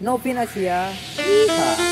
Novinasia. Yeehaw.